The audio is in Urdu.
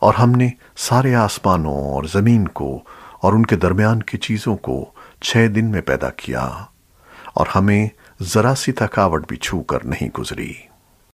اور ہم نے سارے آسمانوں اور زمین کو اور ان کے درمیان کی چیزوں کو چھ دن میں پیدا کیا اور ہمیں ذرا سی تھکاوٹ بھی چھو کر نہیں گزری۔